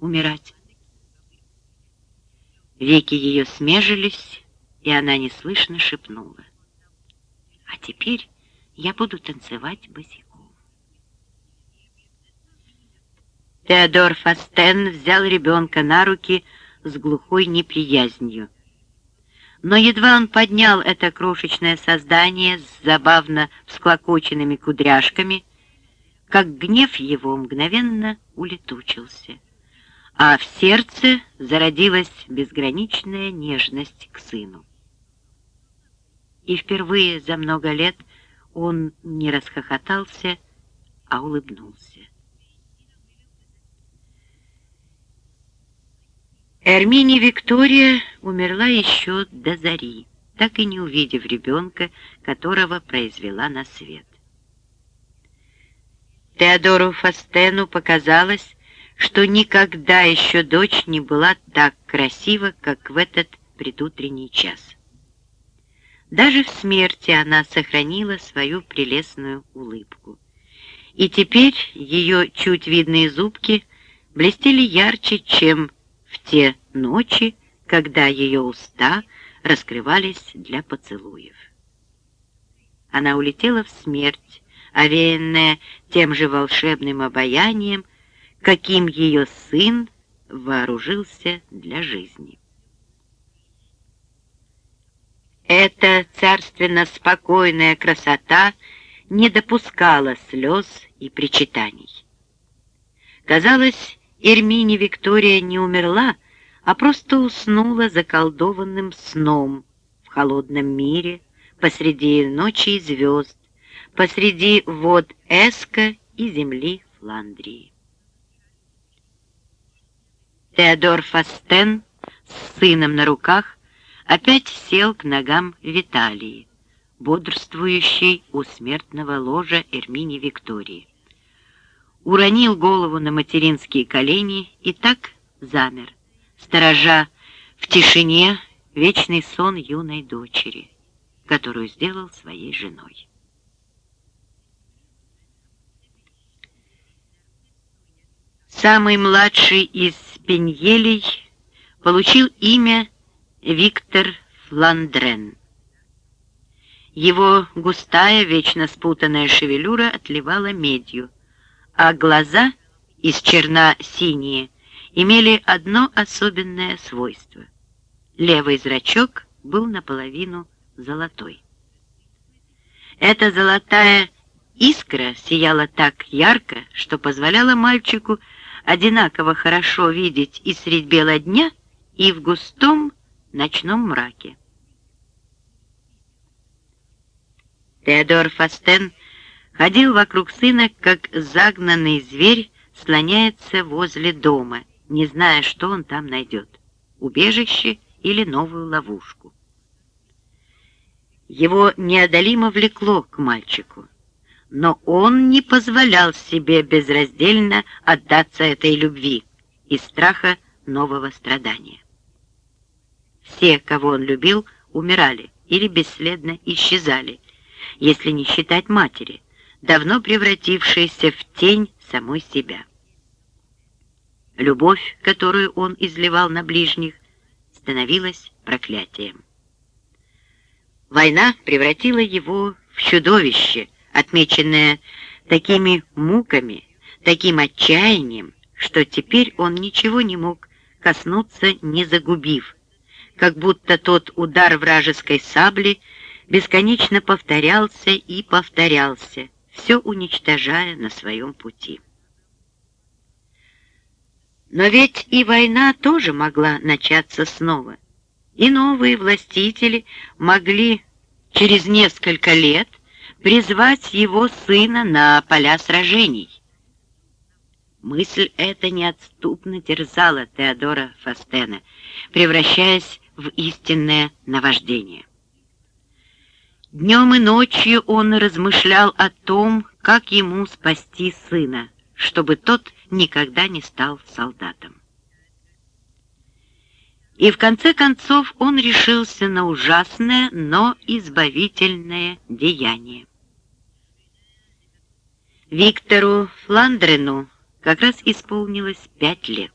умирать. Веки ее смежились, и она неслышно шепнула. А теперь я буду танцевать босиком. Теодор Фастен взял ребенка на руки с глухой неприязнью. Но едва он поднял это крошечное создание с забавно всклокоченными кудряшками, как гнев его мгновенно улетучился, а в сердце зародилась безграничная нежность к сыну. И впервые за много лет он не расхохотался, а улыбнулся. Эрмини Виктория умерла еще до зари, так и не увидев ребенка, которого произвела на свет. Теодору Фастену показалось, что никогда еще дочь не была так красива, как в этот предутренний час. Даже в смерти она сохранила свою прелестную улыбку. И теперь ее чуть видные зубки блестели ярче, чем в те ночи, когда ее уста раскрывались для поцелуев. Она улетела в смерть, овеянная тем же волшебным обаянием, каким ее сын вооружился для жизни. Эта царственно спокойная красота не допускала слез и причитаний. Казалось, Эрмине Виктория не умерла, а просто уснула заколдованным сном в холодном мире, посреди ночи и звезд, посреди вод Эска и земли Фландрии. Теодор Фастен с сыном на руках опять сел к ногам Виталии, бодрствующей у смертного ложа Эрмини Виктории уронил голову на материнские колени и так замер, сторожа в тишине вечный сон юной дочери, которую сделал своей женой. Самый младший из пеньелей получил имя Виктор Фландрен. Его густая, вечно спутанная шевелюра отливала медью, а глаза из черна-синие имели одно особенное свойство. Левый зрачок был наполовину золотой. Эта золотая искра сияла так ярко, что позволяла мальчику одинаково хорошо видеть и средь бела дня, и в густом ночном мраке. Теодор Фастен — ходил вокруг сына, как загнанный зверь слоняется возле дома, не зная, что он там найдет — убежище или новую ловушку. Его неодолимо влекло к мальчику, но он не позволял себе безраздельно отдаться этой любви из страха нового страдания. Все, кого он любил, умирали или бесследно исчезали, если не считать матери, давно превратившаяся в тень самой себя. Любовь, которую он изливал на ближних, становилась проклятием. Война превратила его в чудовище, отмеченное такими муками, таким отчаянием, что теперь он ничего не мог коснуться, не загубив, как будто тот удар вражеской сабли бесконечно повторялся и повторялся, все уничтожая на своем пути. Но ведь и война тоже могла начаться снова, и новые властители могли через несколько лет призвать его сына на поля сражений. Мысль эта неотступно терзала Теодора Фастена, превращаясь в истинное наваждение. Днем и ночью он размышлял о том, как ему спасти сына, чтобы тот никогда не стал солдатом. И в конце концов он решился на ужасное, но избавительное деяние. Виктору Фландрену как раз исполнилось пять лет.